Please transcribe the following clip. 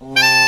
Oh.